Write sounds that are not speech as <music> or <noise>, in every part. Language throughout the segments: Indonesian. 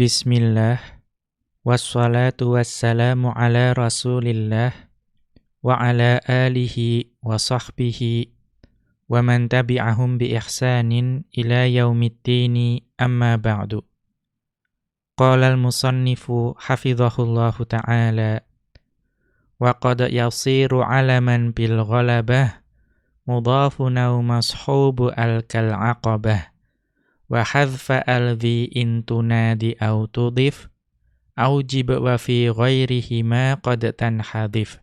بسم الله والصلاة والسلام على رسول الله وعلى آله وصحبه ومن تبعهم بإحسان إلى يوم الدين. أما بعد قال المصنف حفظه الله تعالى وقد يصير علما بالغلبة مضاف نوم صحوب ألك العقبة. Wa hadfa alzi in tunadi au tudif aujib wa fi ghairihi ma qad tanhadif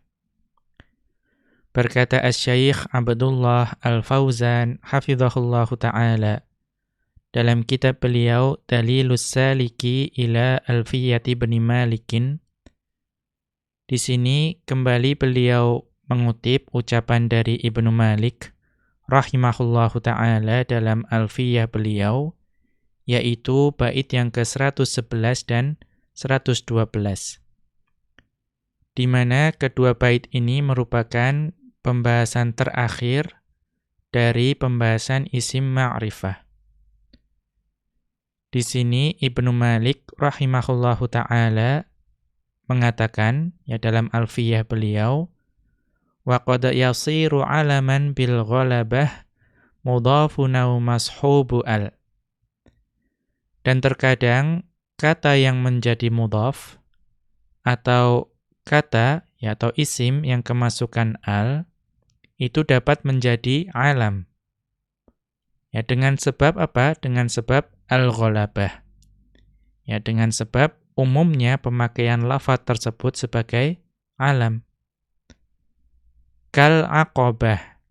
Berkata Asy-Syaikh Abdullah Al-Fauzan hafizahullahu taala dalam kitab beliau Dalilus Saliki ila Alfiyati bin Malikin di sini kembali beliau mengutip ucapan dari Ibnu Malik rahimahullahu taala dalam Alfiyah beliau yaitu bait yang ke-111 dan 112 di mana kedua bait ini merupakan pembahasan terakhir dari pembahasan isim ma'rifah. Di sini Ibnu Malik rahimahullahu taala mengatakan ya dalam Alfiyah beliau wa qad yasiru alaman bil ghalabah mudhafun aw mashubu al. Dan terkadang kata yang menjadi mudhaf atau kata ya atau isim yang kemasukan al itu dapat menjadi alam. Ya dengan sebab apa? Dengan sebab al ghalabah. Ya dengan sebab umumnya pemakaian lafaz tersebut sebagai alam kal aqabah.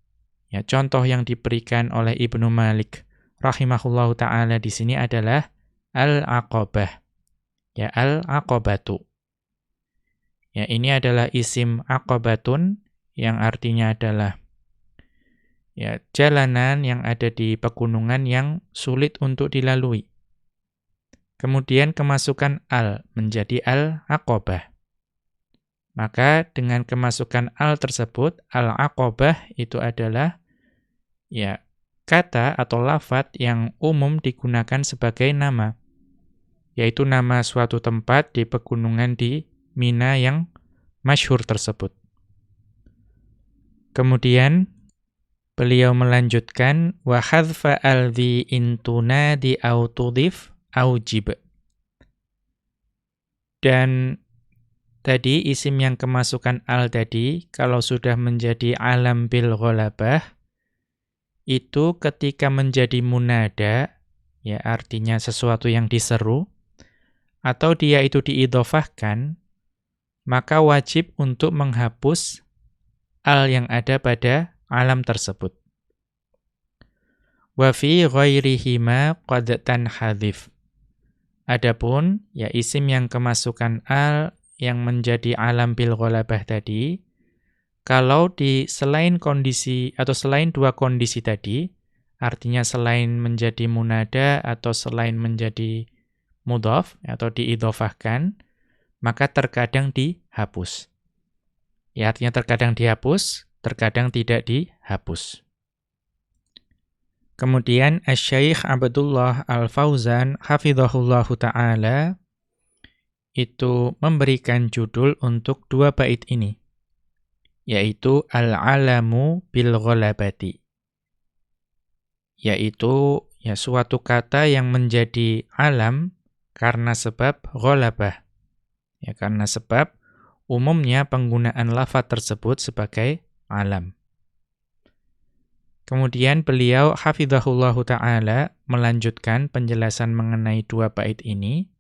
Ya, contoh yang diberikan oleh Ibnu Malik rahimahullahu taala di sini adalah al-aqabah. Ya, al-aqabatu. Ya, ini adalah isim aqabatun yang artinya adalah ya, jalanan yang ada di pegunungan yang sulit untuk dilalui. Kemudian kemasukan al menjadi al-aqabah. Maka dengan kemasukan al tersebut, al-aqobah itu adalah ya kata atau lafat yang umum digunakan sebagai nama. Yaitu nama suatu tempat di pegunungan di Mina yang masyhur tersebut. Kemudian beliau melanjutkan wa hadfa al-dhi intuna di autudif aujib. Dan Tadi isim yang kemasukan al tadi, kalau sudah menjadi alam bil ghalabah, itu ketika menjadi munada, ya artinya sesuatu yang diseru, atau dia itu diidofahkan, maka wajib untuk menghapus al yang ada pada alam tersebut. Wa fi ghairihima qad tanhadhif. Adapun ya isim yang kemasukan al yang menjadi alam bil ghalabah tadi, kalau di selain kondisi atau selain dua kondisi tadi, artinya selain menjadi munada atau selain menjadi mudhaf atau diidhofahkan, maka terkadang dihapus. Ya, artinya terkadang dihapus, terkadang tidak dihapus. Kemudian Asy-Syaikh Abdullah Al-Fauzan hafizahullahu taala itu memberikan judul untuk dua bait ini, yaitu Al-Alamu bil Ghalabati. Yaitu ya suatu kata yang menjadi alam karena sebab ghalabah. Ya karena sebab umumnya penggunaan lafaz tersebut sebagai alam. Kemudian beliau hafizahullahu taala melanjutkan penjelasan mengenai dua bait ini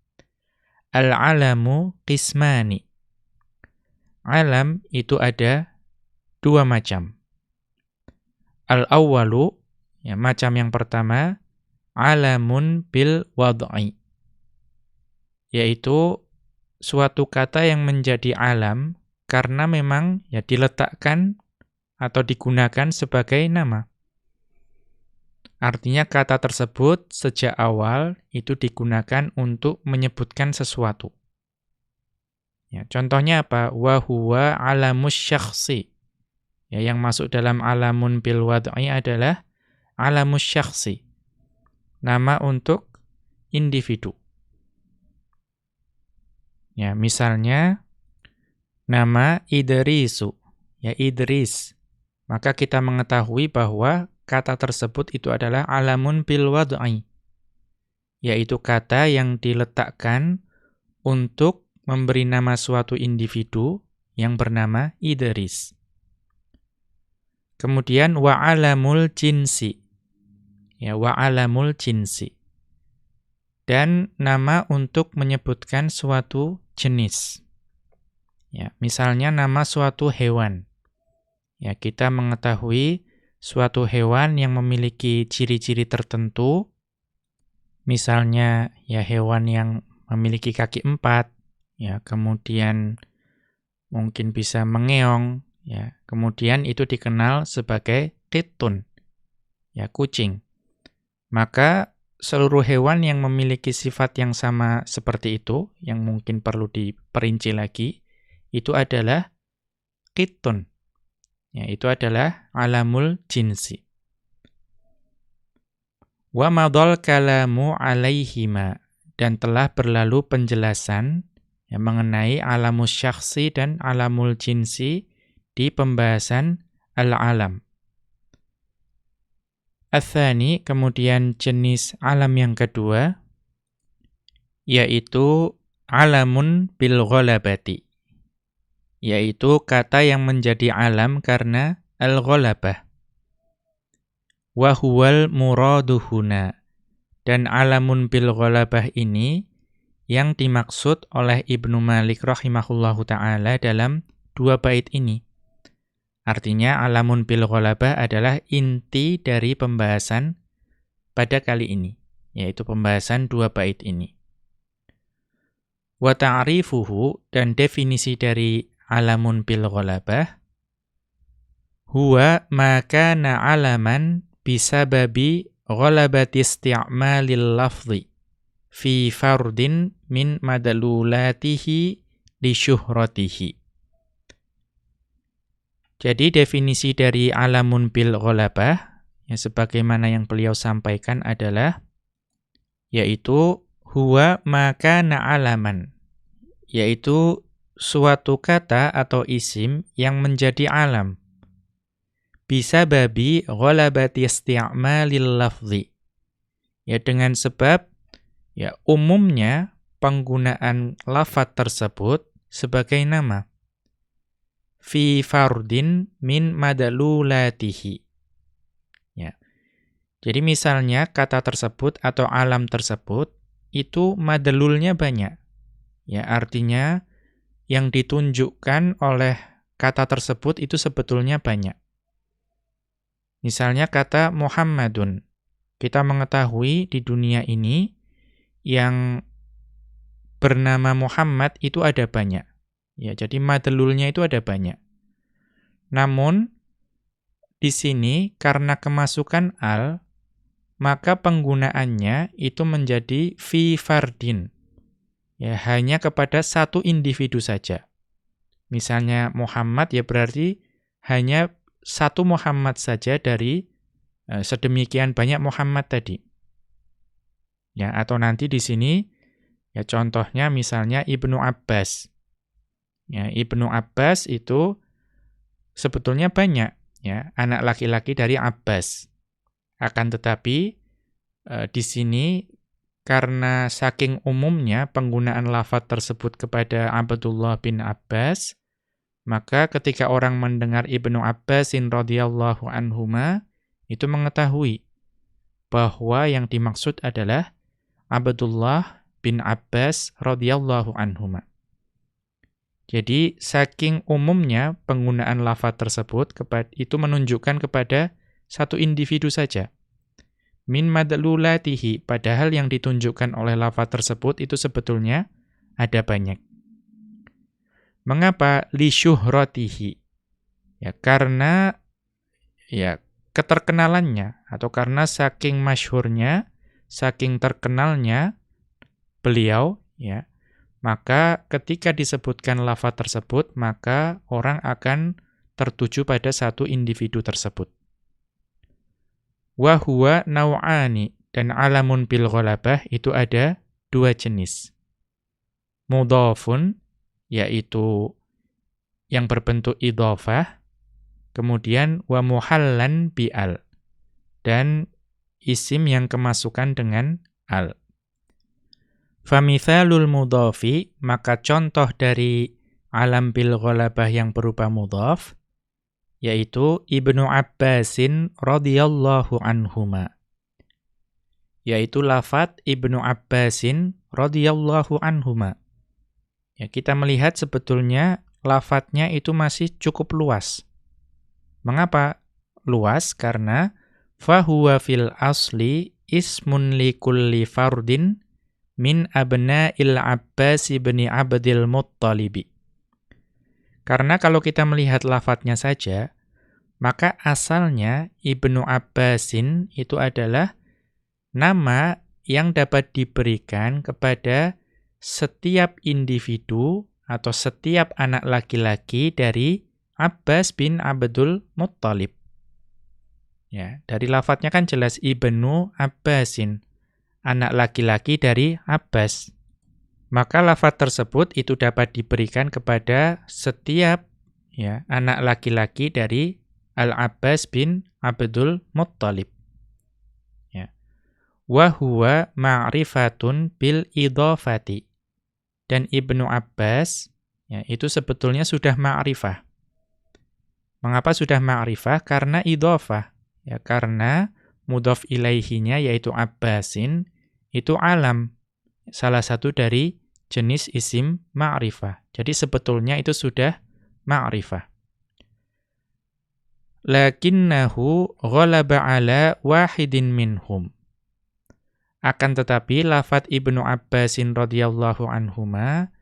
Al-alamu qismani. Alam itu ada dua macam. Al-awwalu, ya, macam yang pertama, alamun bil wad'i. Yaitu suatu kata yang menjadi alam karena memang ya diletakkan atau digunakan sebagai nama. Artinya kata tersebut sejak awal itu digunakan untuk menyebutkan sesuatu. Ya, contohnya apa? Wa huwa alamus syakhsi. Ya, yang masuk dalam alamun bil wad'i adalah alamus syakhsi. Nama untuk individu. Ya, misalnya nama Idrisu, ya Idris. Maka kita mengetahui bahwa kata tersebut itu adalah alamun bil wad'i. Yaitu kata yang diletakkan untuk memberi nama suatu individu yang bernama Idris. Kemudian wa'alamul jinsi. Ya, wa'alamul jinsi. Dan nama untuk menyebutkan suatu jenis. Ya, misalnya nama suatu hewan. Ya, kita mengetahui suatu hewan yang memiliki ciri-ciri tertentu. Misalnya ya hewan yang memiliki kaki empat, ya kemudian mungkin bisa mengeong, ya kemudian itu dikenal sebagai kitun, ya kucing. Maka seluruh hewan yang memiliki sifat yang sama seperti itu, yang mungkin perlu diperinci lagi, itu adalah kitun. Ya, itu adalah alamul jinsi. Wa madal kalamu alaihima dan telah berlalu penjelasan yang mengenai alamus syakhsi dan alamul jinsi di pembahasan al-alam. Athani, kemudian jenis alam yang kedua, yaitu alamun bil ghalabati. Yaitu kata yang menjadi alam karena al-ghalabah. Wahuwal muraduhuna. Dan alamun bil ghalabah ini yang dimaksud oleh Ibnu Malik rahimahullahu taala dalam dua bait ini. Artinya alamun bil ghalabah adalah inti dari pembahasan pada kali ini, yaitu pembahasan dua bait ini. Wa ta'rifuhu dan definisi dari alamun bil ghalabah huwa ma kana alaman bisababi ghalabati isti'malil lafzi fi fardin min madalulatihi li syuhratihi. Jadi definisi dari alamun bil ghalabah ya sebagaimana yang beliau sampaikan adalah yaitu huwa maka alaman yaitu suatu kata atau isim yang menjadi alam bisa babi ghalabati isti'malil lafzi ya dengan sebab ya umumnya penggunaan lafat tersebut sebagai nama fi fardin min madalulatihi. Ya. Jadi misalnya kata tersebut atau alam tersebut itu madalulnya banyak. Ya, artinya yang ditunjukkan oleh kata tersebut itu sebetulnya banyak. Misalnya kata Muhammadun. Kita mengetahui di dunia ini yang bernama Muhammad itu ada banyak. Ya, jadi madlulnya itu ada banyak. Namun di sini karena kemasukan al maka penggunaannya itu menjadi fi fardin. Ya, hanya kepada satu individu saja. Misalnya Muhammad ya berarti hanya satu Muhammad saja dari uh, sedemikian banyak Muhammad tadi. Ya, atau nanti di sini ya contohnya misalnya Ibnu Abbas. Ya, Ibnu Abbas itu sebetulnya banyak ya anak laki-laki dari Abbas. Akan tetapi e, di sini karena saking umumnya penggunaan lafaz tersebut kepada Abdullah bin Abbas, maka ketika orang mendengar Ibnu Abbasin radhiyallahu anhuma itu mengetahui bahwa yang dimaksud adalah Abdullah bin Abbas radhiyallahu anhuma. Jadi saking umumnya penggunaan lafaz tersebut itu menunjukkan kepada satu individu saja. Min madlulatihi, padahal yang ditunjukkan oleh lafaz tersebut itu sebetulnya ada banyak. Mengapa li syuhratihi? Ya karena ya keterkenalannya atau karena saking masyhurnya, saking terkenalnya beliau ya maka ketika disebutkan lafaz tersebut, maka orang akan tertuju pada satu individu tersebut. Wahuwa naw'ani, dan alamun bil ghalabah itu ada dua jenis. mudhafun yaitu yang berbentuk idhofah kemudian wa muhallan bi al dan isim yang kemasukan dengan al famithalul mudhafi maka contoh dari alam bil ghalabah yang berupa mudhaf yaitu Ibnu Abbasin radhiyallahu anhuma. Yaitu lafat Ibnu Abbasin radhiyallahu anhuma. Ya kita melihat sebetulnya lafatnya itu masih cukup luas. Mengapa luas? Karena fahuwa fil asli ismun likulli fardin min abna'il Abbas ibni Abdil Muttalibi karena kalau kita melihat lafadznya saja, maka asalnya Ibnu Abbasin itu adalah nama yang dapat diberikan kepada setiap individu atau setiap anak laki-laki dari Abbas bin Abdul Muttalib. Ya, dari lafadznya kan jelas Ibnu Abbasin, anak laki-laki dari Abbas maka lafaz tersebut itu dapat diberikan kepada setiap ya anak laki-laki dari Al-Abbas bin Abdul Muttalib. Ya. Wa ma'rifatun bil idhafati. Dan Ibnu Abbas ya itu sebetulnya sudah ma'rifah. Mengapa sudah ma'rifah? Karena idhafah. Ya karena mudhaf ilaihinya yaitu Abbasin itu alam salah satu dari jenis isim ma'rifah. Jadi sebetulnya itu sudah ma'rifah. Lakinnahu ghalaba ala wahidin minhum. Akan tetapi lafat Ibnu Abbasin radhiyallahu anhuma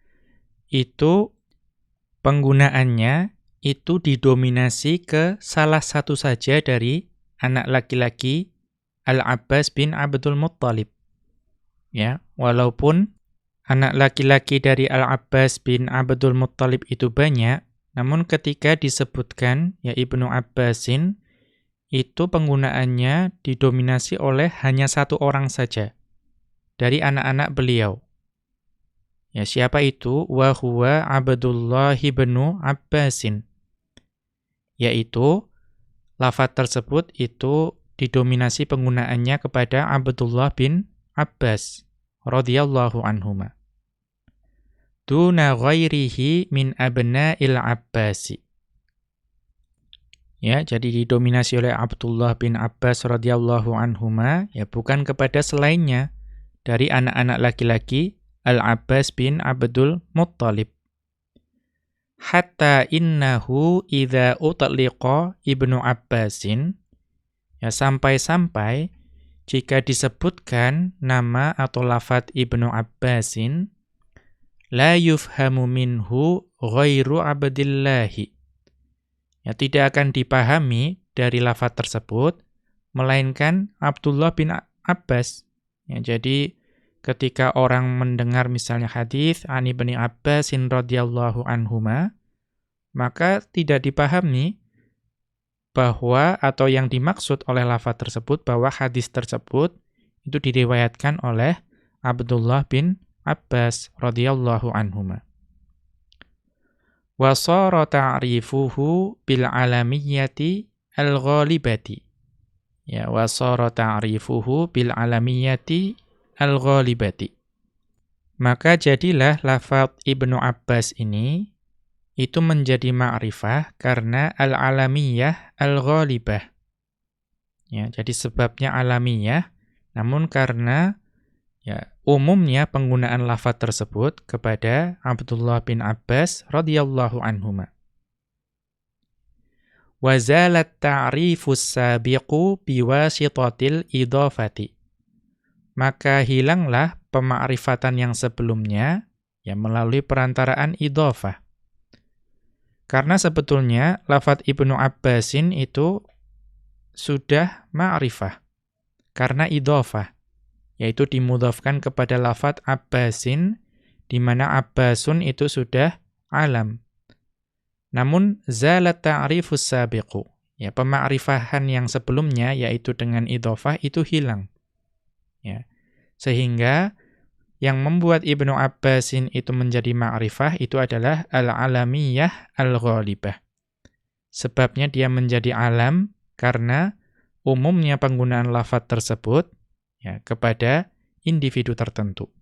itu penggunaannya itu didominasi ke salah satu saja dari anak laki-laki Al-Abbas bin Abdul Muttalib. Ya, walaupun anak laki-laki dari Al-Abbas bin Abdul Muttalib itu banyak, namun ketika disebutkan ya Ibnu Abbasin, itu penggunaannya didominasi oleh hanya satu orang saja dari anak-anak beliau. Ya, siapa itu? Wa huwa Abdullah bin Abbasin. Yaitu lafaz tersebut itu didominasi penggunaannya kepada Abdullah bin Abbas radhiyallahu anhuma duna ghairihi min abna'il Abbasi. Ya, jadi didominasi oleh Abdullah bin Abbas radhiyallahu anhuma, ya bukan kepada selainnya dari anak-anak laki-laki Al-Abbas bin Abdul Muttalib. Hatta innahu idza utliqa Ibnu Abbasin ya sampai-sampai jika disebutkan nama atau lafat Ibnu Abbasin la yufhamu minhu ghairu abdillahi. Ya, tidak akan dipahami dari lafaz tersebut, melainkan Abdullah bin Abbas. Ya, jadi ketika orang mendengar misalnya hadis Ani bin Abbas radhiyallahu anhuma, maka tidak dipahami bahwa atau yang dimaksud oleh lafaz tersebut bahwa hadis tersebut itu diriwayatkan oleh Abdullah bin Abbas radhiyallahu anhuma. Wa sara ta'rifuhu bil alamiyyati al-ghalibati. Ya, wa sara ta'rifuhu bil alamiyyati al-ghalibati. Maka jadilah lafaz Ibnu Abbas ini itu menjadi ma'rifah karena al-alamiyah al-ghalibah. Ya, jadi sebabnya alamiyah namun karena Ya, umumnya penggunaan lafaz tersebut kepada Abdullah bin Abbas radhiyallahu anhuma. Wa zalat ta'rifus sabiqu biwasitatil idhafati. Maka hilanglah pemakrifatan yang sebelumnya ya melalui perantaraan idhafah. Karena sebetulnya lafaz Ibnu Abbasin itu sudah ma'rifah karena idhafah yaitu dimudhafkan kepada lafat Abbasin, di mana Abbasun itu sudah alam. Namun, zalat ta'rifus sabiqu. Ya, pemakrifahan yang sebelumnya, yaitu dengan idhofah, itu hilang. Ya. Sehingga, yang membuat Ibnu Abbasin itu menjadi ma'rifah itu adalah al-alamiyah al-ghalibah. Sebabnya dia menjadi alam karena umumnya penggunaan lafat tersebut ya, kepada individu tertentu.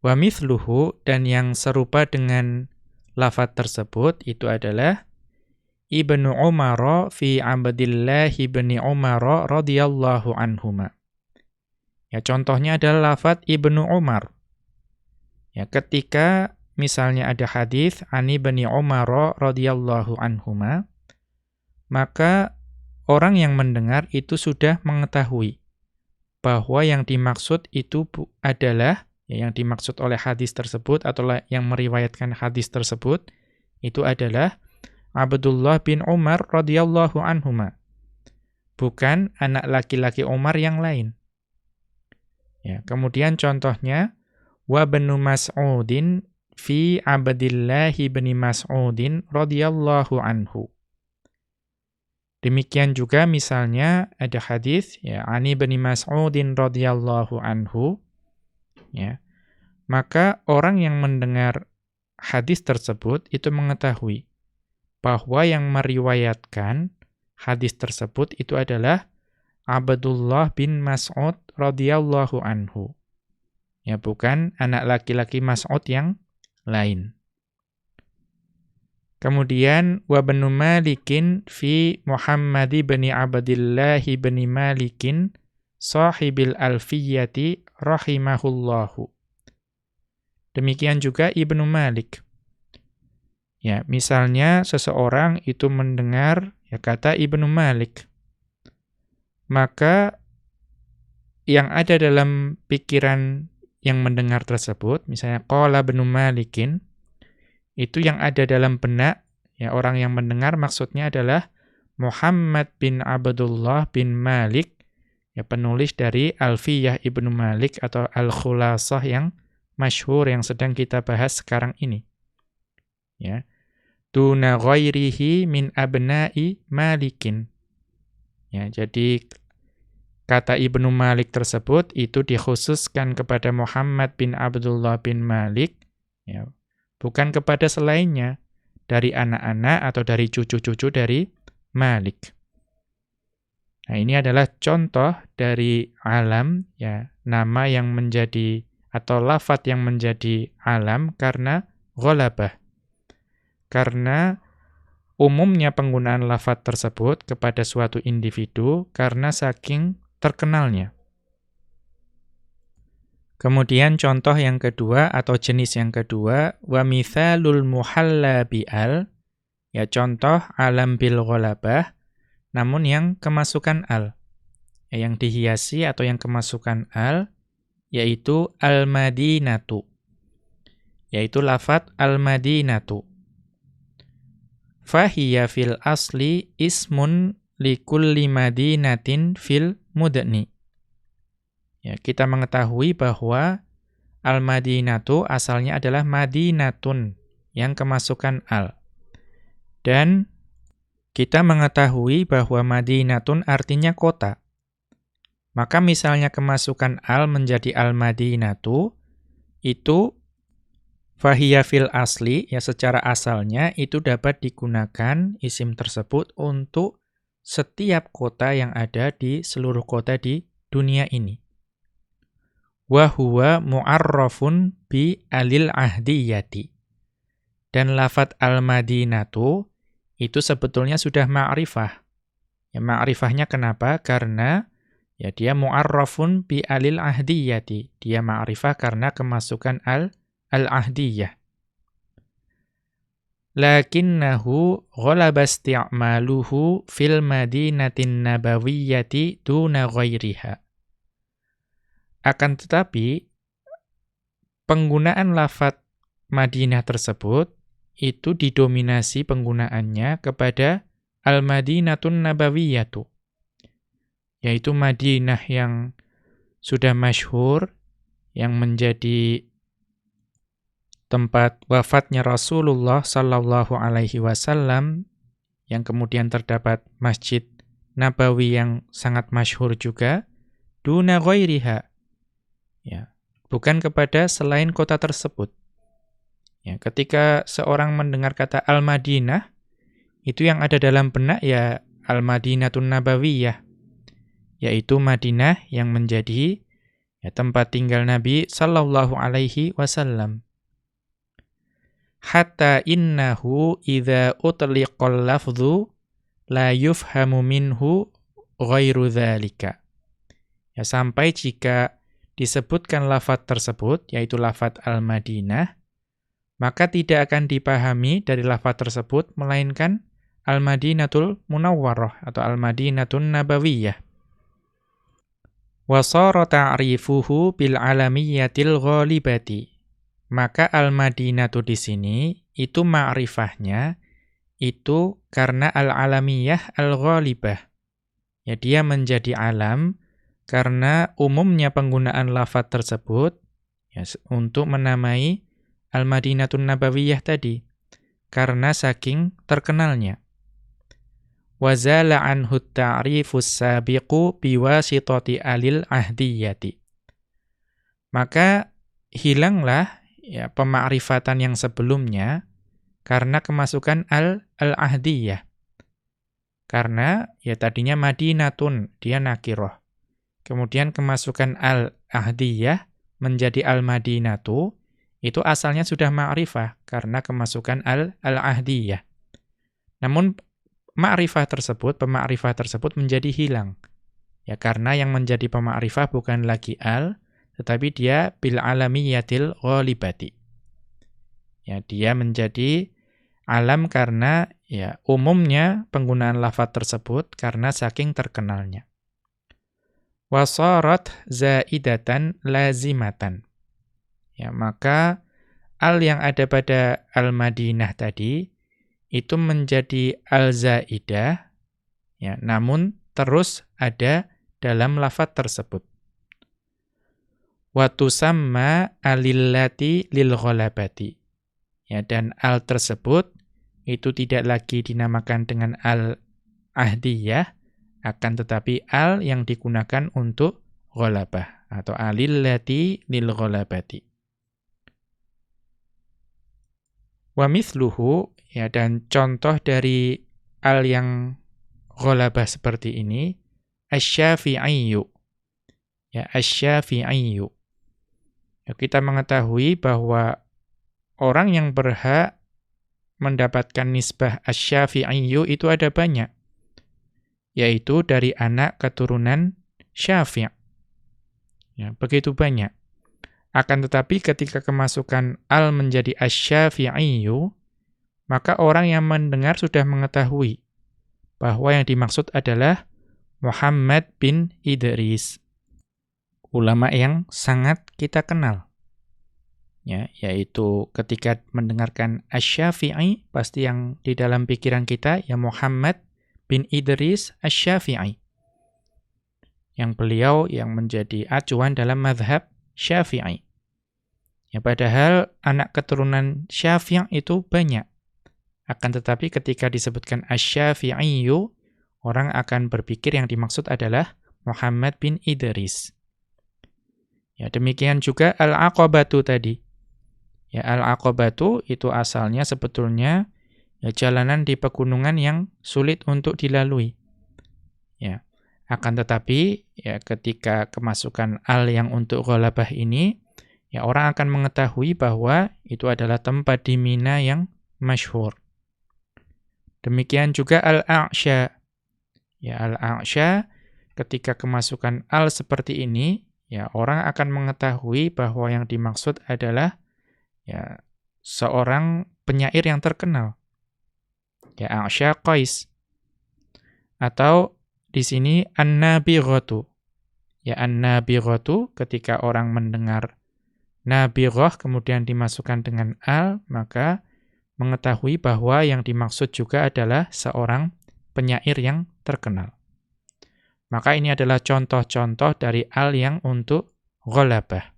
Wa mithluhu dan yang serupa dengan lafat tersebut itu adalah Ibnu Umar fi Abdillah ibni Umar radhiyallahu anhuma. Ya, contohnya adalah lafat Ibnu Umar. Ya, ketika misalnya ada hadis Ani bin Umar radhiyallahu anhuma, maka orang yang mendengar itu sudah mengetahui bahwa yang dimaksud itu adalah ya, yang dimaksud oleh hadis tersebut atau yang meriwayatkan hadis tersebut itu adalah Abdullah bin Umar radhiyallahu anhuma. Bukan anak laki-laki Umar yang lain. Ya, kemudian contohnya wa benu Mas'udin fi Abdillah bin Mas'udin radhiyallahu anhu. Demikian juga misalnya ada hadis ya Ani bin Mas'udin radhiyallahu anhu ya. Maka orang yang mendengar hadis tersebut itu mengetahui bahwa yang meriwayatkan hadis tersebut itu adalah Abdullah bin Mas'ud radhiyallahu anhu. Ya, bukan anak laki-laki Mas'ud yang lain. Kemudian wa banu Malikin fi Muhammad bin Abdullah bin Malikin sahibil alfiyati rahimahullahu. Demikian juga Ibnu Malik. Ya, misalnya seseorang itu mendengar ya kata Ibnu Malik maka yang ada dalam pikiran yang mendengar tersebut, misalnya qala bin Malikin, itu yang ada dalam benak ya orang yang mendengar maksudnya adalah Muhammad bin Abdullah bin Malik, ya penulis dari Alfiyah Ibnu Malik atau Al-Khulasah yang masyhur yang sedang kita bahas sekarang ini. Ya. Tuna ghairihi min abna'i Malikin. Ya, jadi kata Ibnu Malik tersebut itu dikhususkan kepada Muhammad bin Abdullah bin Malik, ya, bukan kepada selainnya dari anak-anak atau dari cucu-cucu dari Malik. Nah, ini adalah contoh dari alam, ya, nama yang menjadi atau lafat yang menjadi alam karena ghalabah. Karena umumnya penggunaan lafat tersebut kepada suatu individu karena saking terkenalnya. Kemudian contoh yang kedua atau jenis yang kedua wa mithalul muhalla bi'al ya contoh alam bil ghalabah namun yang kemasukan al ya, yang dihiasi atau yang kemasukan al yaitu al-madinatu yaitu lafat al-madinatu fahiya fil asli ismun likulli madinatin fil mudni. Ya, kita mengetahui bahwa al-madinatu asalnya adalah madinatun yang kemasukan al. Dan kita mengetahui bahwa madinatun artinya kota. Maka misalnya kemasukan al menjadi al-madinatu itu Fahiyya fil asli, ya secara asalnya itu dapat digunakan isim tersebut untuk setiap kota yang ada di seluruh kota di dunia ini. Wahuwa mu'arrafun bi alil ahdiyati. Dan lafat al-madinatu itu sebetulnya sudah ma'rifah. Ya ma'rifahnya kenapa? Karena ya dia mu'arrafun bi alil ahdiyati. Dia ma'rifah karena kemasukan al al-ahdiyah. Lakinnahu ghalaba isti'maluhu fil madinatin nabawiyyati duna ghairiha. Akan tetapi, penggunaan lafat Madinah tersebut itu didominasi penggunaannya kepada Al-Madinatun Nabawiyatu, yaitu Madinah yang sudah masyhur, yang menjadi tempat wafatnya Rasulullah sallallahu alaihi wasallam yang kemudian terdapat Masjid Nabawi yang sangat masyhur juga duna ghairiha bukan kepada selain kota tersebut. Ya, ketika seorang mendengar kata Al-Madinah, itu yang ada dalam benak ya Al-Madinatun Nabawiyah, yaitu Madinah yang menjadi ya, tempat tinggal Nabi sallallahu alaihi wasallam. Hatta innahu idza utliqal lafdhu la yufhamu minhu ghairu dzalika. Ya sampai jika disebutkan lafat tersebut yaitu lafat Al-Madinah maka tidak akan dipahami dari lafaz tersebut melainkan Al-Madinatul Munawwarah atau Al-Madinatun Nabawiyah. Wa sara ta'rifuhu bil alamiyatil ghalibati. Maka Al-Madinatu di sini itu ma'rifahnya itu karena al-alamiyah al-ghalibah. Ya dia menjadi alam karena umumnya penggunaan lafaz tersebut ya, untuk menamai Al-Madinatun Nabawiyah tadi karena saking terkenalnya. Wazala anhu ta'rifus sabiqu biwasitati alil ahdiyati. Maka hilanglah ya pemakrifatan yang sebelumnya karena kemasukan al al-ahdiyah. Karena ya tadinya Madinatun, dia nakiroh. Kemudian kemasukan al-ahdiyah menjadi al-madinatu, itu asalnya sudah ma'rifah karena kemasukan al-ahdiyah. Namun ma'rifah tersebut, pemakrifah tersebut menjadi hilang. Ya karena yang menjadi pemakrifah bukan lagi al, tetapi dia bil alamiyatil ghalibati. Ya, dia menjadi alam karena ya umumnya penggunaan lafaz tersebut karena saking terkenalnya. Wasarat zaidatan lazimatan. Ya, maka al yang ada pada al-Madinah tadi itu menjadi al-zaidah ya, namun terus ada dalam lafaz tersebut. Wa tusamma alillati lil ghalabati. Ya, dan al tersebut itu tidak lagi dinamakan dengan al ahdiyah akan tetapi al yang digunakan untuk ghalabah atau alillati lil ghalabati. Wa mithluhu ya dan contoh dari al yang ghalabah seperti ini asy-syafi'iyyu. Ya asy-syafi'iyyu. Ya, kita mengetahui bahwa orang yang berhak mendapatkan nisbah asy-syafi'iyyu itu ada banyak. Yaitu dari anak keturunan Syafi'. Ya, begitu banyak. Akan tetapi ketika kemasukan al menjadi asy-syafi'iyyu, maka orang yang mendengar sudah mengetahui bahwa yang dimaksud adalah Muhammad bin Idris. Ulama yang sangat kita kenal. Ya, yaitu ketika mendengarkan Asy-Syafi'i pasti yang di dalam pikiran kita ya Muhammad bin Idris Asy-Syafi'i. Yang beliau yang menjadi acuan dalam mazhab Syafi'i. Ya, padahal anak keturunan Syafi' itu banyak. Akan tetapi ketika disebutkan Asy-Syafi'iyyu, orang akan berpikir yang dimaksud adalah Muhammad bin Idris. Ya, demikian juga Al-Aqabatu tadi. Ya, Al-Aqabatu itu asalnya sebetulnya ya jalanan di pegunungan yang sulit untuk dilalui. Ya. Akan tetapi ya ketika kemasukan al yang untuk ghalabah ini ya orang akan mengetahui bahwa itu adalah tempat di Mina yang masyhur. Demikian juga Al-A'sya. Ya Al-A'sya ketika kemasukan al seperti ini, ya orang akan mengetahui bahwa yang dimaksud adalah ya seorang penyair yang terkenal. Ya A'sya Qais. Atau di sini An-Nabighatu. Ya An-Nabighatu ketika orang mendengar nabirah kemudian dimasukkan dengan al, maka mengetahui bahwa yang dimaksud juga adalah seorang penyair yang terkenal. Maka ini adalah contoh-contoh dari al yang untuk ghalabah.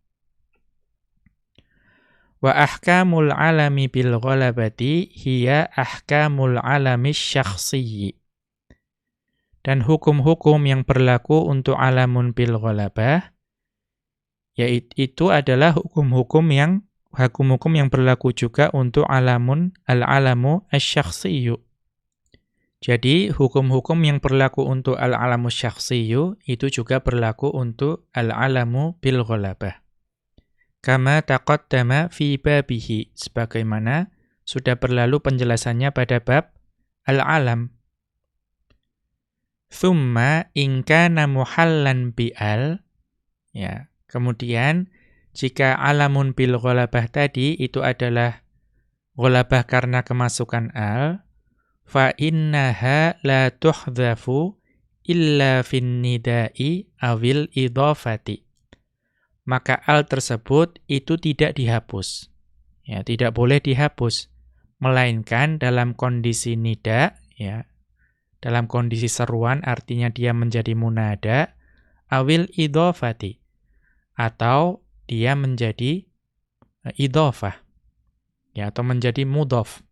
Wa ahkamul alami bil ghalabati hiya ahkamul alami syakhsiyyi. Dan hukum-hukum yang berlaku untuk alamun bil ghalabah yaitu adalah hukum-hukum yang hukum-hukum yang berlaku juga untuk alamun al-alamu asy-syakhsiyyu. Jadi hukum-hukum yang berlaku untuk al-alamu syakhsiyyu itu juga berlaku untuk al-alamu bil ghalabah. Kama taqaddama fi babihi sebagaimana sudah berlalu penjelasannya pada bab al-alam. Thumma ingkana muhallan bi'al ya. Kemudian jika alamun bil ghalabah tadi itu adalah ghalabah karena kemasukan al fa innaha la tuhdhafu illa fin nida'i awil idhafati maka al tersebut itu tidak dihapus. Ya, tidak boleh dihapus, melainkan dalam kondisi nida, ya. Dalam kondisi seruan artinya dia menjadi munada awil idhofati atau dia menjadi uh, idhofah. Ya, atau menjadi mudhof.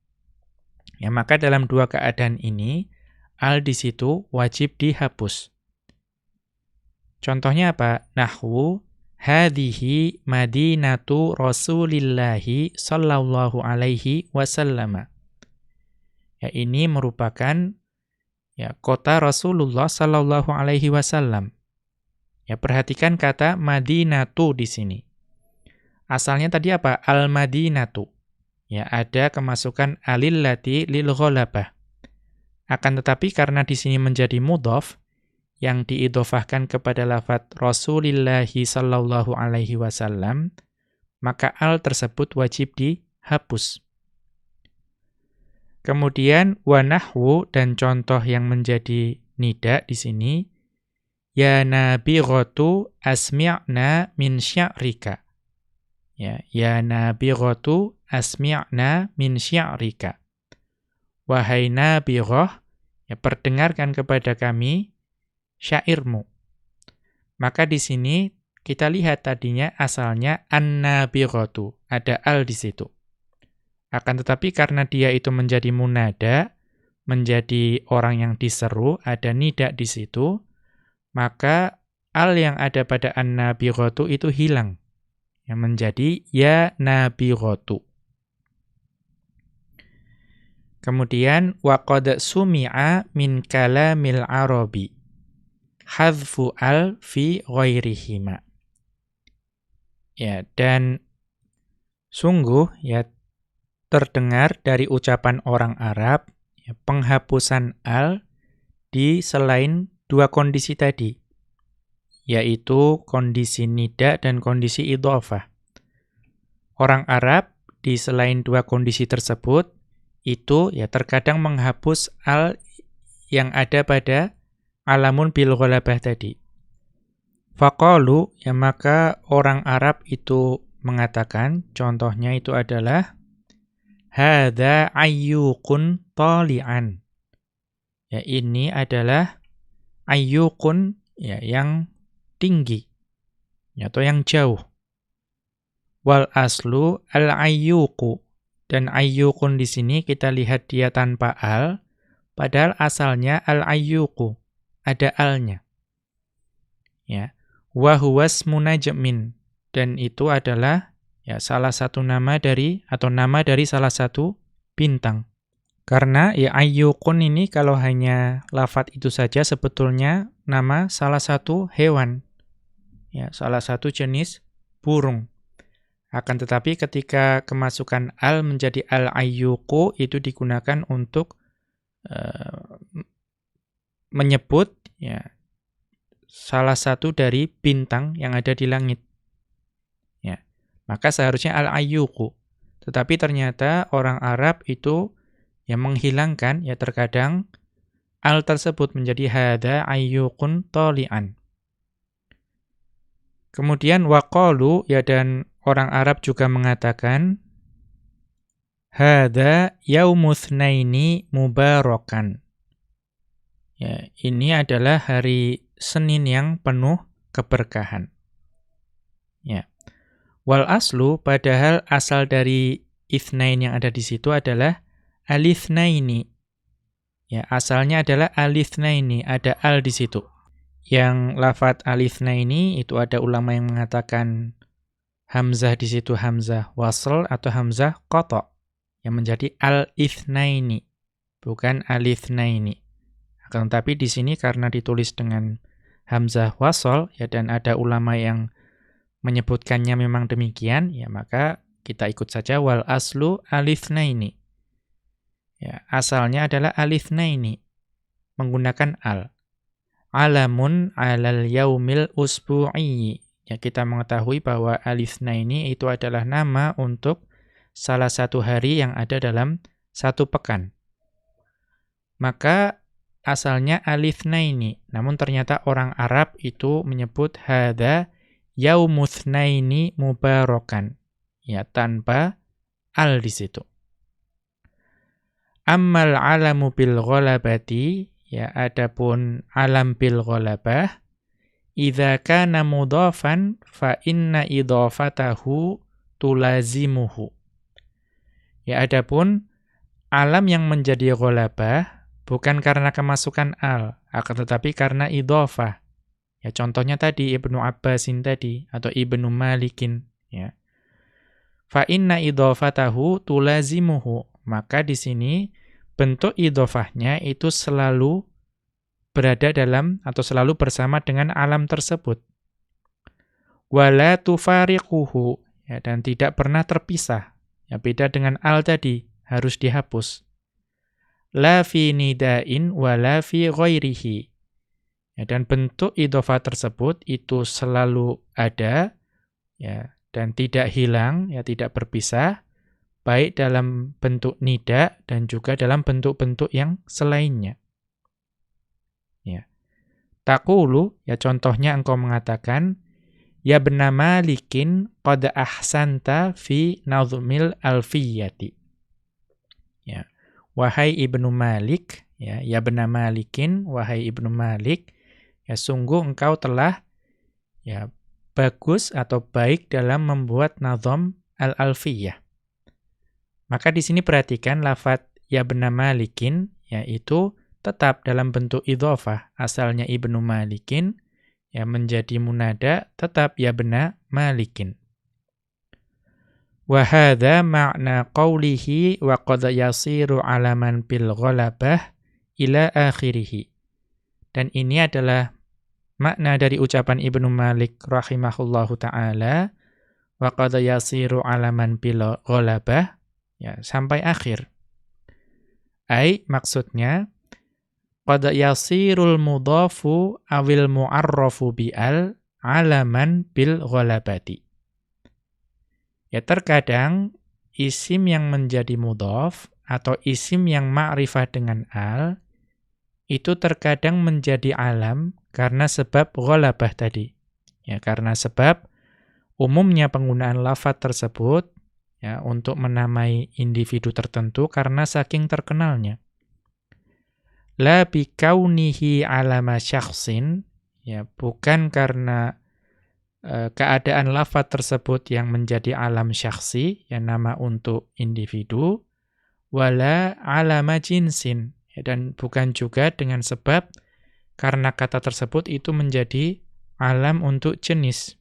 Ya, maka dalam dua keadaan ini al di situ wajib dihapus. Contohnya apa? Nahwu Hadihi madinatu Rasulillahi sallallahu alaihi wasallam. Ya, ini merupakan ya kota Rasulullah sallallahu alaihi wasallam. Ya, perhatikan kata madinatu di sini. Asalnya tadi apa? Al-madinatu. Ya, ada kemasukan alillati lil ghalabah. Akan tetapi karena di sini menjadi mudhaf, yang diidofahkan kepada lafat Rasulullah sallallahu alaihi wasallam, maka al tersebut wajib dihapus. Kemudian wanahwu dan contoh yang menjadi nida di sini ya nabiratu asmi'na min sya'rika. Ya, ya nabiratu asmi'na min sya'rika. Wahai nabirah, ya perdengarkan kepada kami syairmu. Maka di sini kita lihat tadinya asalnya an-nabiratu, ada al di situ. Akan tetapi karena dia itu menjadi munada, menjadi orang yang diseru, ada nida di situ, maka al yang ada pada an-nabiratu itu hilang. Yang menjadi ya nabiratu. Kemudian waqad sumi'a min kalamil arabi hadfu al fi ghairihima. Ya, dan sungguh ya terdengar dari ucapan orang Arab ya, penghapusan al di selain dua kondisi tadi, yaitu kondisi nida dan kondisi idhofah. Orang Arab di selain dua kondisi tersebut itu ya terkadang menghapus al yang ada pada alamun bil ghalabah tadi. Faqalu, ya maka orang Arab itu mengatakan, contohnya itu adalah hadza ayyukun tali'an. Ya ini adalah ayyukun ya yang tinggi ya, atau yang jauh. Wal aslu al ayyuku dan ayyukun di sini kita lihat dia tanpa al padahal asalnya al ayyuku ada alnya. Ya. Wa huwas munajmin dan itu adalah ya salah satu nama dari atau nama dari salah satu bintang. Karena ya ayyukun ini kalau hanya lafat itu saja sebetulnya nama salah satu hewan. Ya, salah satu jenis burung. Akan tetapi ketika kemasukan al menjadi al-ayyuku itu digunakan untuk uh, menyebut ya salah satu dari bintang yang ada di langit. Ya. Maka seharusnya al-ayyuku. Tetapi ternyata orang Arab itu yang menghilangkan ya terkadang al tersebut menjadi hada ayyukun tolian. Kemudian waqalu ya dan orang Arab juga mengatakan hada yaumutsnaini mubarakan. Ya, ini adalah hari Senin yang penuh keberkahan. Ya. Wal aslu padahal asal dari ithnain yang ada di situ adalah alithnaini. Ya, asalnya adalah alithnaini, ada al di situ. yang lafat alifna ini itu ada ulama yang mengatakan hamzah di situ hamzah wasl atau hamzah qata yang menjadi al-ithnaini bukan alithnaini. Akan tetapi di sini karena ditulis dengan hamzah wasl ya dan ada ulama yang menyebutkannya memang demikian ya maka kita ikut saja wal aslu alithnaini. Ya, asalnya adalah alithnaini menggunakan al alamun alal yaumil usbu'i. Ya, kita mengetahui bahwa alifna ini itu adalah nama untuk salah satu hari yang ada dalam satu pekan. Maka asalnya alifna ini, namun ternyata orang Arab itu menyebut hada yaumuthnaini mubarokan. Ya, tanpa al di situ. Ammal alamu bil ghalabati Ya, adapun alam bil ghalabah idza kana mudhafan fa inna idhafatahu tulazimuhu. Ya, adapun alam yang menjadi ghalabah bukan karena kemasukan al, akan tetapi karena idhafah. Ya, contohnya tadi Ibnu Abbasin tadi atau Ibnu Malikin, ya. Fa inna idhafatahu tulazimuhu. Maka di sini bentuk idofahnya itu selalu berada dalam atau selalu bersama dengan alam tersebut. Wala tufariquhu ya dan tidak pernah terpisah. Ya beda dengan al tadi, harus dihapus. La fi nidain wala fi ghairihi. Ya, dan bentuk idofah tersebut itu selalu ada ya dan tidak hilang, ya tidak berpisah baik dalam bentuk nida dan juga dalam bentuk-bentuk yang selainnya. Ya. Takulu, ya contohnya engkau mengatakan, Ya bernama likin qad ahsanta fi nazmil alfiyati. Ya. Wahai Ibnu Malik, ya, ya bernama likin, wahai Ibnu Malik, ya sungguh engkau telah ya bagus atau baik dalam membuat nazam al-alfiyah. Maka di sini perhatikan lafat ya bernama Malikin, yaitu tetap dalam bentuk idhofah. Asalnya Ibnu Malikin, ya menjadi munada, tetap ya benar Malikin. Wahada makna qawlihi wa qad yasiru alaman bil ghalabah ila akhirih. Dan ini adalah makna dari ucapan Ibnu Malik rahimahullahu taala wa qad yasiru alaman bil ghalabah ya sampai akhir. Ai maksudnya qad yasirul mudhafu awil mu'arrafu bi'al alaman bil ghalabati. Ya terkadang isim yang menjadi mudhaf atau isim yang ma'rifah dengan al itu terkadang menjadi alam karena sebab ghalabah tadi. Ya karena sebab umumnya penggunaan lafaz tersebut ya untuk menamai individu tertentu karena saking terkenalnya. La bikaunihi alama syakhsin ya bukan karena e, keadaan lafaz tersebut yang menjadi alam syakhsi yang nama untuk individu wala alama jinsin ya, dan bukan juga dengan sebab karena kata tersebut itu menjadi alam untuk jenis.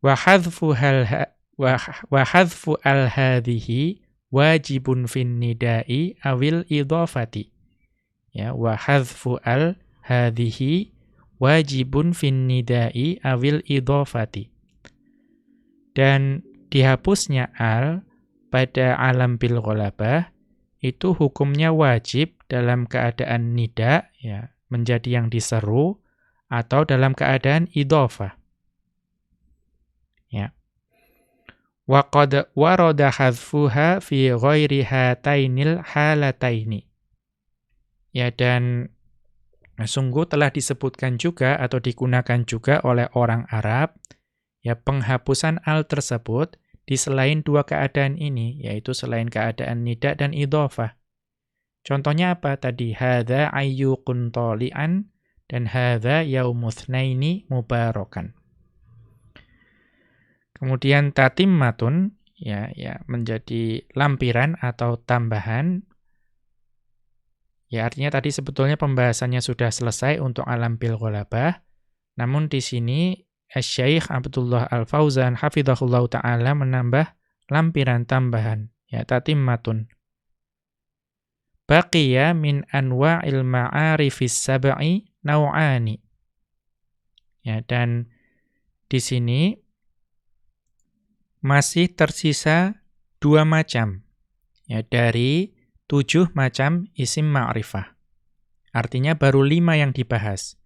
Wa hadfu hal wa hadfu al hadhihi wajibun fin nidai awil idhafati ya wa hadfu al hadhihi wajibun fin nidai awil idhafati dan dihapusnya al pada alam bil ghalabah itu hukumnya wajib dalam keadaan nida ya menjadi yang diseru atau dalam keadaan idhafah ya Wa qad warada hadfuha fi ghairi hatainil halataini. Ya dan sungguh telah disebutkan juga atau digunakan juga oleh orang Arab ya penghapusan al tersebut di selain dua keadaan ini yaitu selain keadaan nida dan idhofah. Contohnya apa tadi? Hadza ayyukun tali'an dan hadza yaumutsnaini mubarakan. Kemudian tatimmatun ya ya menjadi lampiran atau tambahan Ya artinya tadi sebetulnya pembahasannya sudah selesai untuk alam bil ghalabah. Namun di sini Syekh Abdullah Al-Fauzan hafizahullah taala menambah lampiran tambahan ya tatimmatun. Baqiya min anwa'il ma'arifis sab'i naw'ani. Ya dan di sini masih tersisa dua macam ya dari tujuh macam isim ma'rifah. Artinya baru lima yang dibahas.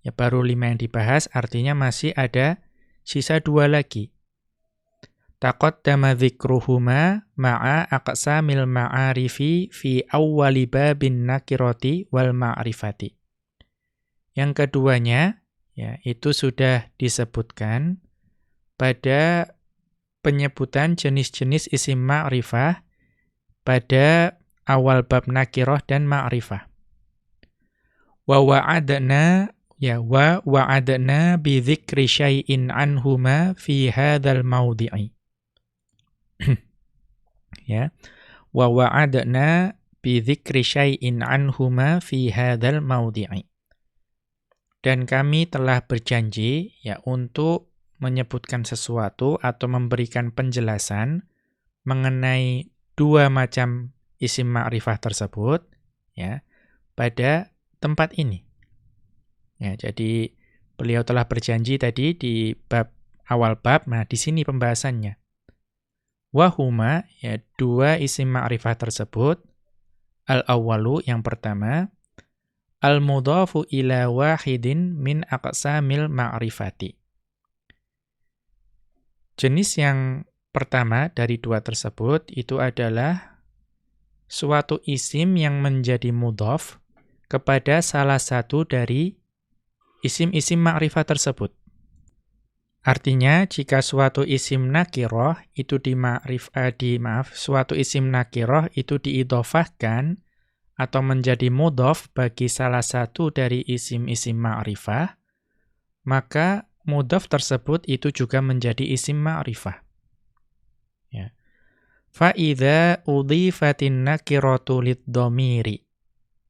Ya baru lima yang dibahas, artinya masih ada sisa dua lagi. Taqaddama dzikruhuma ma'a aqsamil ma'arifi fi awwali babin nakirati wal ma'rifati. Yang keduanya, ya itu sudah disebutkan pada penyebutan jenis-jenis isim ma'rifah pada awal bab nakiroh dan ma'rifah. Wa wa'adna ya wa wa'adna bi dzikri syai'in anhuma fi hadzal mawdhi'i. <clears throat> ya. Wa wa'adna bi dzikri syai'in anhuma fi hadzal mawdhi'i. Dan kami telah berjanji ya untuk menyebutkan sesuatu atau memberikan penjelasan mengenai dua macam isim ma'rifah tersebut ya pada tempat ini. Ya, jadi beliau telah berjanji tadi di bab awal bab, nah di sini pembahasannya. Wahuma ya dua isim ma'rifah tersebut al-awwalu yang pertama al-mudhafu ila wahidin min aqsamil ma'rifati. Jenis yang pertama dari dua tersebut itu adalah suatu isim yang menjadi mudhaf kepada salah satu dari isim-isim ma'rifah tersebut. Artinya, jika suatu isim nakiroh itu di ma'rif, eh, di maaf, suatu isim nakiroh itu diidofahkan atau menjadi mudhaf bagi salah satu dari isim-isim ma'rifah, maka mudhaf tersebut itu juga menjadi isim ma'rifah. Ya. Fa'idha udhifatin nakiratu lid-domiri.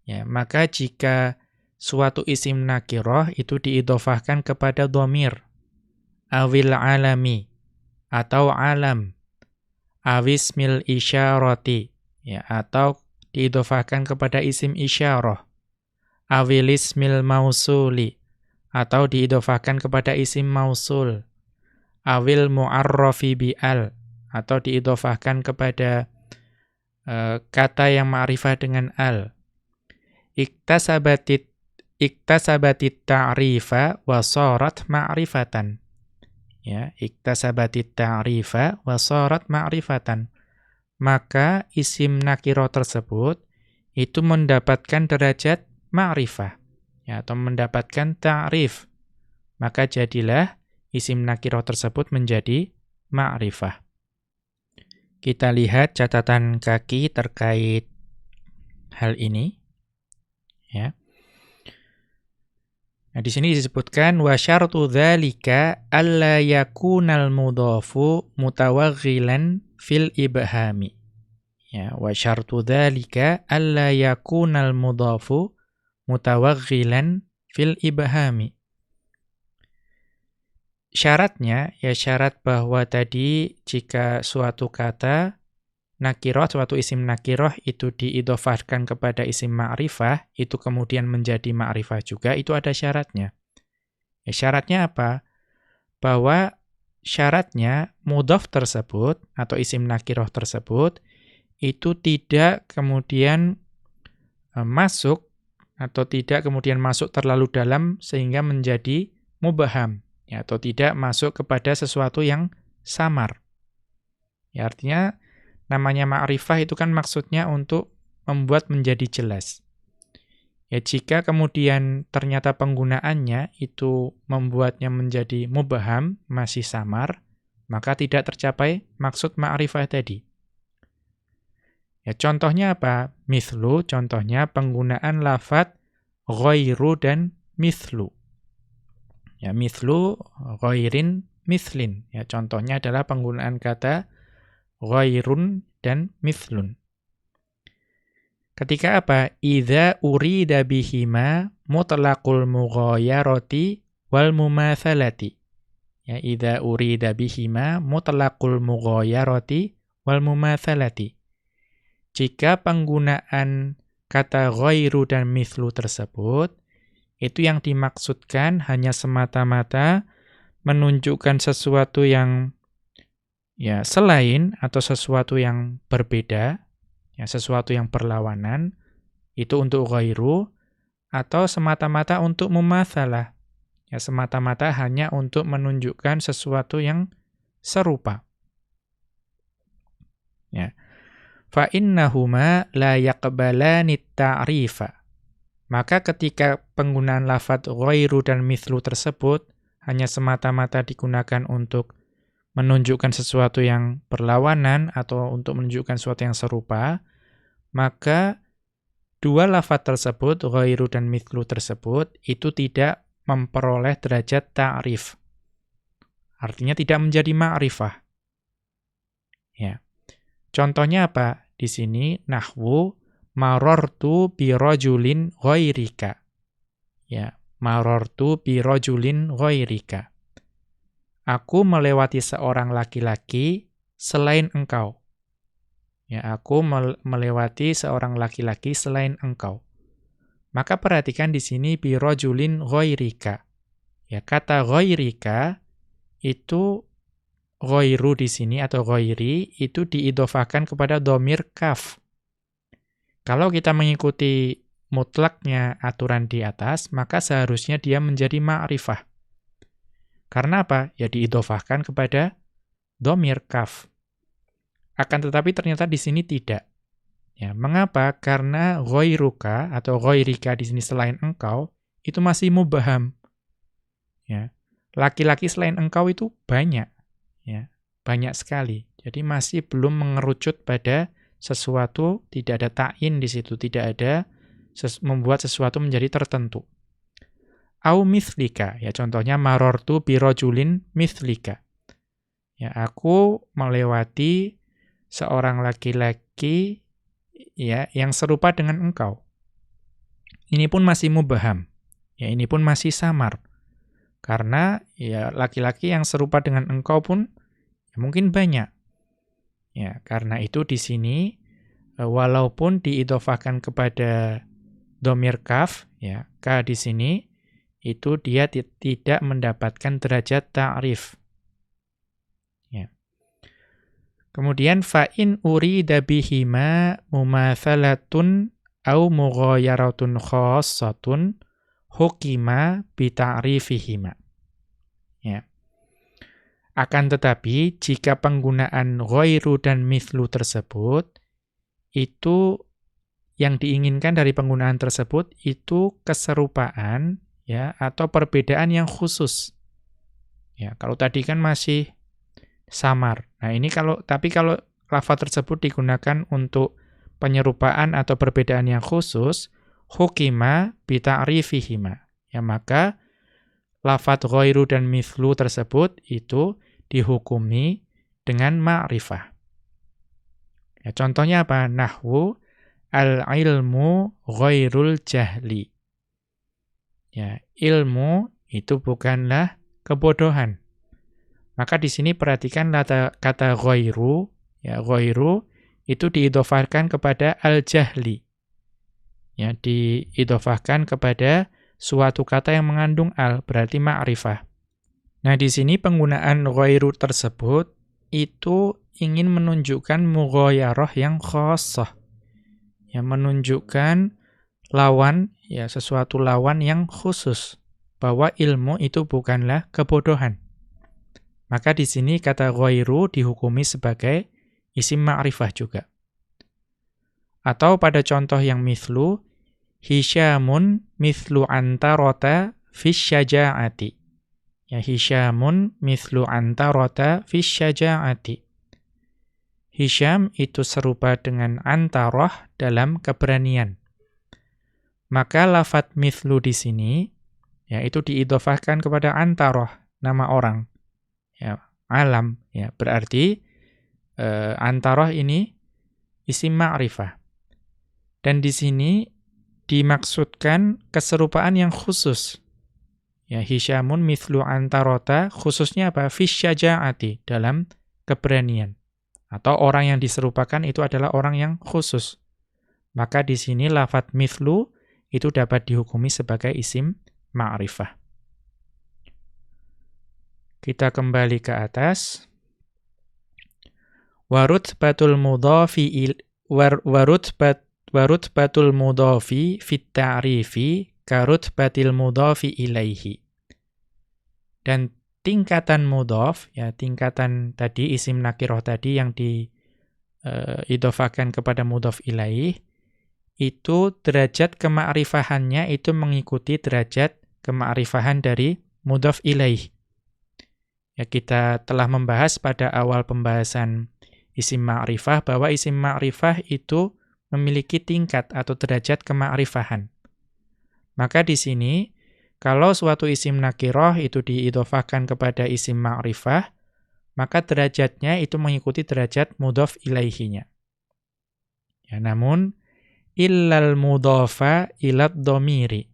Ya, maka jika suatu isim nakiroh itu diidofahkan kepada domir, awil alami, atau alam, awismil isyarati, ya, atau diidofahkan kepada isim isyarah, awilismil mausuli, atau diidofahkan kepada isim mausul, awil mu'arrafi bi'al, atau diidofahkan kepada uh, kata yang ma'rifah dengan al. Iktasabatit iktasabatit ta'rifa wa sarat ma'rifatan. Ya, iktasabatit ta'rifa wa sarat ma'rifatan. Maka isim nakiro tersebut itu mendapatkan derajat ma'rifah ya atau mendapatkan ta'rif. Maka jadilah isim nakiro tersebut menjadi ma'rifah. Kita lihat catatan kaki terkait hal ini. Ya. Nah, di sini disebutkan wa syartu dzalika alla yakunal mudhafu mutawaghilan fil ibhami. Ya, wa syartu dzalika alla yakunal mudhafu mutawaghilan fil ibhami syaratnya, ya syarat bahwa tadi jika suatu kata nakiroh, suatu isim nakiroh itu diidofahkan kepada isim ma'rifah, itu kemudian menjadi ma'rifah juga, itu ada syaratnya. Ya, syaratnya apa? Bahwa syaratnya mudof tersebut, atau isim nakiroh tersebut, itu tidak kemudian e, masuk, atau tidak kemudian masuk terlalu dalam sehingga menjadi mubaham ya, atau tidak masuk kepada sesuatu yang samar. Ya, artinya namanya ma'rifah itu kan maksudnya untuk membuat menjadi jelas. Ya, jika kemudian ternyata penggunaannya itu membuatnya menjadi mubaham, masih samar, maka tidak tercapai maksud ma'rifah tadi. Ya, contohnya apa? Mithlu, contohnya penggunaan lafat ghairu dan mithlu. Ya, mithlu ghairin mithlin. Ya, contohnya adalah penggunaan kata ghairun dan mithlun. Ketika apa? Idza urida bihima mutlaqul mughayarati wal mumatsalati. Ya, idza urida bihima mutlaqul mughayarati wal mumatsalati. Jika penggunaan kata ghairu dan mithlu tersebut itu yang dimaksudkan hanya semata-mata menunjukkan sesuatu yang ya selain atau sesuatu yang berbeda ya sesuatu yang berlawanan itu untuk ghairu atau semata-mata untuk mumatsalah ya semata-mata hanya untuk menunjukkan sesuatu yang serupa. Ya fa innahuma la yaqbalani ta'rifa maka ketika penggunaan lafadz ghairu dan mithlu tersebut hanya semata-mata digunakan untuk menunjukkan sesuatu yang berlawanan atau untuk menunjukkan sesuatu yang serupa, maka dua lafaz tersebut, ghairu dan mithlu tersebut, itu tidak memperoleh derajat ta'rif. Artinya tidak menjadi ma'rifah. Ya. Contohnya apa? Di sini nahwu marortu bi rajulin ghairika. Ya, marortu bi rajulin ghairika. Aku melewati seorang laki-laki selain engkau. Ya, aku melewati seorang laki-laki selain engkau. Maka perhatikan di sini bi rajulin ghairika. Ya, kata ghairika itu ghairu di sini atau ghairi itu diidofahkan kepada domir kaf. Kalau kita mengikuti mutlaknya aturan di atas, maka seharusnya dia menjadi ma'rifah. Karena apa? Ya diidofahkan kepada domir kaf. Akan tetapi ternyata di sini tidak. Ya, mengapa? Karena ghairuka atau ghairika di sini selain engkau itu masih mubaham. Ya. Laki-laki selain engkau itu banyak. Ya, banyak sekali. Jadi masih belum mengerucut pada sesuatu, tidak ada ta'in di situ, tidak ada ses membuat sesuatu menjadi tertentu au mithlika. Ya contohnya marortu birojulin mithlika. Ya aku melewati seorang laki-laki ya yang serupa dengan engkau. Ini pun masih mubaham. Ya ini pun masih samar. Karena ya laki-laki yang serupa dengan engkau pun ya, mungkin banyak. Ya, karena itu di sini e, walaupun diidofahkan kepada domir kaf ya, ka di sini itu dia tidak mendapatkan derajat ta'rif. Ya. Kemudian fa'in urida bihima mumatsalatun au mughayaratun khassatun hukima bita'rifihima. Ya. Akan tetapi jika penggunaan ghairu dan mithlu tersebut itu yang diinginkan dari penggunaan tersebut itu keserupaan ya atau perbedaan yang khusus. Ya, kalau tadi kan masih samar. Nah, ini kalau tapi kalau lafaz tersebut digunakan untuk penyerupaan atau perbedaan yang khusus, hukima bita'rifihima. Ya, maka lafaz ghairu dan mithlu tersebut itu dihukumi dengan ma'rifah. Ya, contohnya apa? Nahwu al-ilmu ghairul jahli. Ya, ilmu itu bukanlah kebodohan. Maka di sini perhatikan kata, kata ghairu, ya ghairu itu diidofahkan kepada al-jahli. Ya, diidofahkan kepada suatu kata yang mengandung al, berarti ma'rifah. Nah, di sini penggunaan ghairu tersebut itu ingin menunjukkan mughayarah yang khosoh. Yang menunjukkan lawan ya sesuatu lawan yang khusus bahwa ilmu itu bukanlah kebodohan. Maka di sini kata ghairu dihukumi sebagai isim ma'rifah juga. Atau pada contoh yang mithlu, Hisyamun mithlu antarota fisyaja'ati. Ya, Hisyamun mithlu antarota fisyaja'ati. Hisyam itu serupa dengan antaroh dalam keberanian. Maka lafat mithlu di sini ya itu diidofahkan kepada antaroh nama orang. Ya, alam ya berarti eh, antaroh ini isim ma'rifah. Dan di sini dimaksudkan keserupaan yang khusus. Ya, Hisyamun mithlu antarota khususnya apa? Fisyaja'ati dalam keberanian. Atau orang yang diserupakan itu adalah orang yang khusus. Maka di sini lafat mithlu itu dapat dihukumi sebagai isim ma'rifah. Kita kembali ke atas. Warut batul mudhafi warut bat warut batul mudhafi fit ta'rifi karut batil mudhafi ilaihi. Dan tingkatan mudhaf ya tingkatan tadi isim nakiroh tadi yang di uh, idofakan kepada mudhaf ilaih itu derajat kema'rifahannya itu mengikuti derajat kema'rifahan dari mudhaf ilaih. Ya kita telah membahas pada awal pembahasan isim ma'rifah bahwa isim ma'rifah itu memiliki tingkat atau derajat kema'rifahan. Maka di sini kalau suatu isim nakiroh itu diidofahkan kepada isim ma'rifah, maka derajatnya itu mengikuti derajat mudhof ilaihinya. Ya, namun illal mudhofa ilat domiri.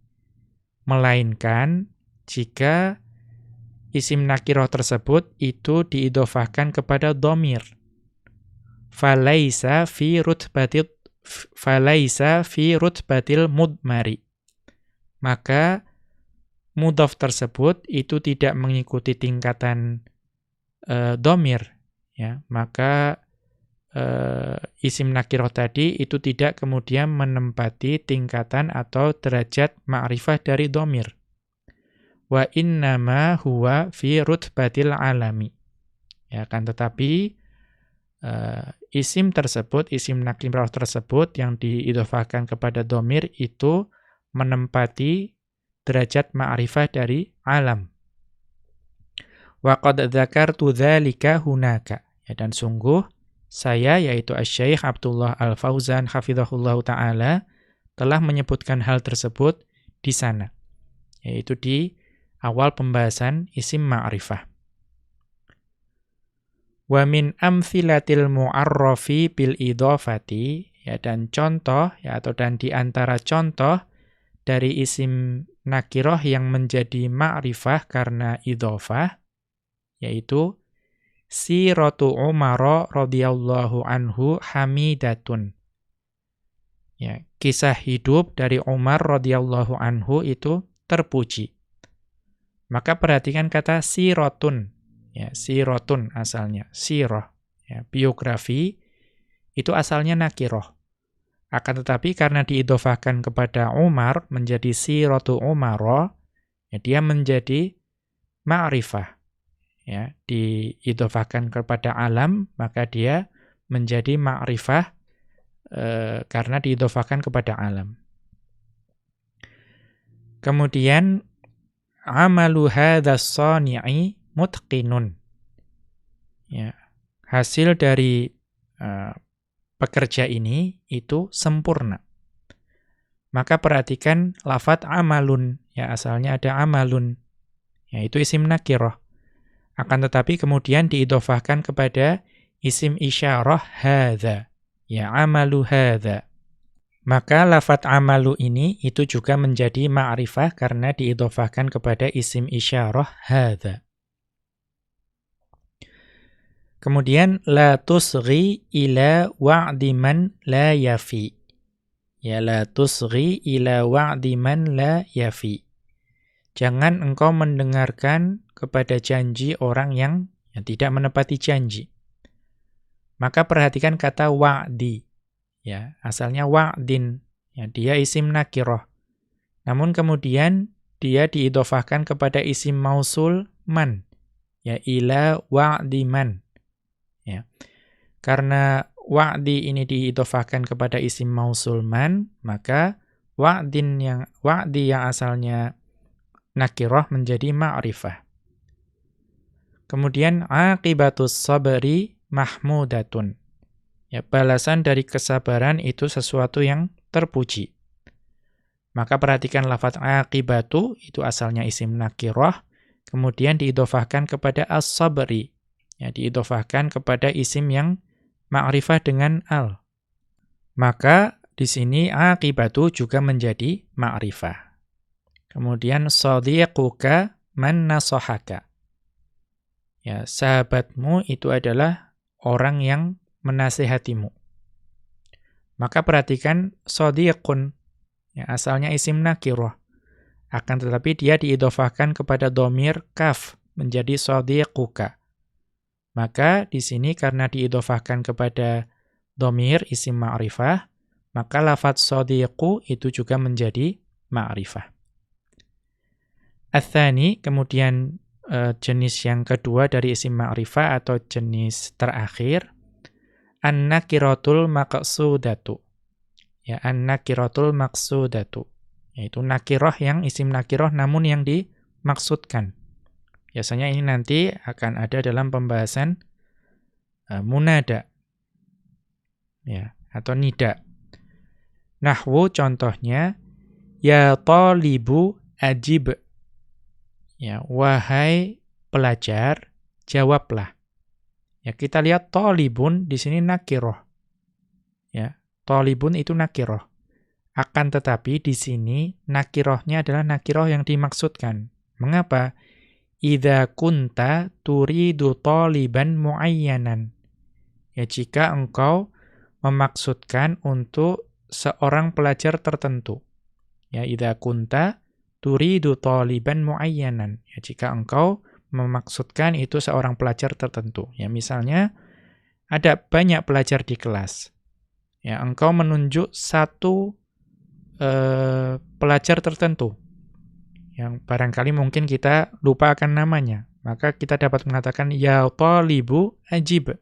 Melainkan jika isim nakiroh tersebut itu diidofahkan kepada domir. Falaisa fi rutbatil falaisa fi rutbatil mudmari. Maka mudhof tersebut itu tidak mengikuti tingkatan e, domir. Ya, maka e, isim nakiroh tadi itu tidak kemudian menempati tingkatan atau derajat ma'rifah dari domir wa innama huwa fi rutbatil alami. Ya kan tetapi uh, isim tersebut, isim nakimrah tersebut yang diidofahkan kepada domir itu menempati derajat ma'rifah dari alam. Wa qad dzakartu dzalika hunaka. Ya dan sungguh saya yaitu Asy-Syaikh Abdullah Al-Fauzan hafizahullahu taala telah menyebutkan hal tersebut di sana. Yaitu di awal pembahasan isim ma'rifah. Wa min amthilatil mu'arrafi bil idhafati ya dan contoh ya atau dan di antara contoh dari isim nakiroh yang menjadi ma'rifah karena idhafah yaitu siratu Umar radhiyallahu anhu hamidatun. Ya, kisah hidup dari Umar radhiyallahu anhu itu terpuji. Maka perhatikan kata sirotun. Ya, sirotun asalnya, siroh. Ya, biografi itu asalnya nakiroh. Akan tetapi karena diidofahkan kepada Umar menjadi sirotu Umaro, ya, dia menjadi ma'rifah. Ya, diidofahkan kepada alam, maka dia menjadi ma'rifah e, karena diidofahkan kepada alam. Kemudian amalu hadzas sani'i mutqinun. Ya. Hasil dari uh, pekerja ini itu sempurna. Maka perhatikan lafat amalun, ya asalnya ada amalun. Ya, itu isim nakirah. Akan tetapi kemudian diidofahkan kepada isim isyarah hadza. Ya amalu hadza. Maka lafat amalu ini itu juga menjadi ma'rifah karena diidofahkan kepada isim isyarah hadha. Kemudian la tusghi ila wa'di man la yafi. Ya la tusghi ila wa'di man la yafi. Jangan engkau mendengarkan kepada janji orang yang, tidak menepati janji. Maka perhatikan kata wa'di ya asalnya wa'din ya dia isim nakiroh namun kemudian dia diidofahkan kepada isim mausul man ya ila wa'di man ya karena wa'di ini diidofahkan kepada isim mausul man maka wa'din yang wa'di yang asalnya nakiroh menjadi ma'rifah kemudian aqibatus sabri mahmudatun Ya, balasan dari kesabaran itu sesuatu yang terpuji. Maka perhatikan lafaz aqibatu itu asalnya isim nakirah kemudian diidofahkan kepada as-sabri. Ya, diidofahkan kepada isim yang ma'rifah dengan al. Maka di sini akibatu juga menjadi ma'rifah. Kemudian sadiquka man nasahaka. Ya, sahabatmu itu adalah orang yang menasihatimu. Maka perhatikan sadiqun. Ya, asalnya isim nakirah. Akan tetapi dia diidofahkan kepada domir kaf menjadi sadiquka. Maka di sini karena diidofahkan kepada domir isim ma'rifah, maka lafat sadiqu itu juga menjadi ma'rifah. Athani, kemudian e, jenis yang kedua dari isim ma'rifah atau jenis terakhir, an-nakiratul maqsudatu. Ya, an-nakiratul maqsudatu. Yaitu nakirah yang isim nakirah namun yang dimaksudkan. Biasanya ini nanti akan ada dalam pembahasan uh, munada. Ya, atau nida. Nahwu contohnya ya talibu ajib. Ya, wahai pelajar, jawablah. Ya, kita lihat talibun di sini nakiroh. Ya, talibun itu nakiroh. Akan tetapi di sini nakirohnya adalah nakiroh yang dimaksudkan. Mengapa? Idza kunta turidu taliban muayyanan. Ya jika engkau memaksudkan untuk seorang pelajar tertentu. Ya idza kunta turidu taliban muayyanan. Ya jika engkau memaksudkan itu seorang pelajar tertentu. Ya misalnya ada banyak pelajar di kelas. Ya engkau menunjuk satu uh, pelajar tertentu yang barangkali mungkin kita lupa akan namanya. Maka kita dapat mengatakan ya talibu ajib.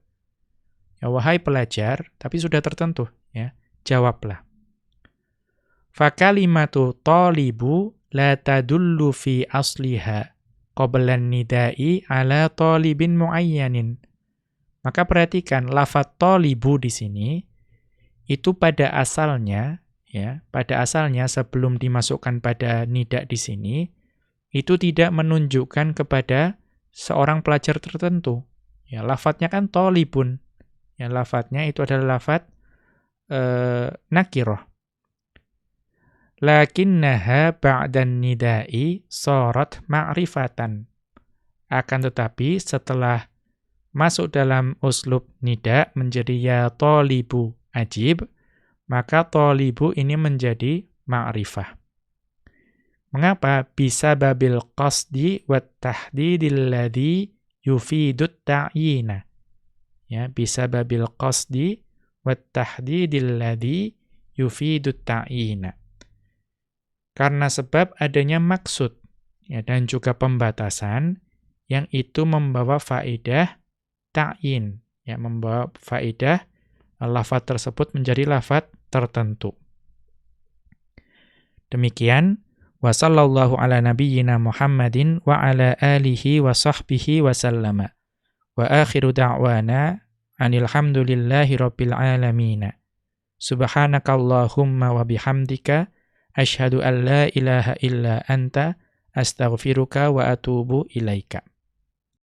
Ya wahai pelajar, tapi sudah tertentu ya. Jawablah. Fakalimatu talibu la tadullu fi asliha qabla nidai ala talibin muayyanin. Maka perhatikan lafat talibu di sini itu pada asalnya ya, pada asalnya sebelum dimasukkan pada nida di sini, itu tidak menunjukkan kepada seorang pelajar tertentu. Ya, lafadznya kan tolibun. Ya, lafadznya itu adalah lafadz eh, nakiroh. Lakinnaha ba'dan nidai sorot ma'rifatan. Akan tetapi setelah masuk dalam uslub nida menjadi ya tolibu ajib, maka tolibu ini menjadi ma'rifah. Mengapa? Bisa babil qasdi wa tahdidil ladhi yufidut ta'yina. Ya, bisa babil qasdi wa tahdidil ladhi yufidut ta'yina. Karena sebab adanya maksud ya, dan juga pembatasan yang itu membawa faedah ta'yin, ya, membawa faedah lafat tersebut menjadi lafat tertentu. Demikian wa sallallahu ala nabiyyina Muhammadin wa ala alihi wa sahbihi wa sallama. Wa akhiru da'wana anil hamdulillahi rabbil alamin. Subhanakallahumma wa bihamdika asyhadu an la ilaha illa anta astaghfiruka wa atubu ilaika.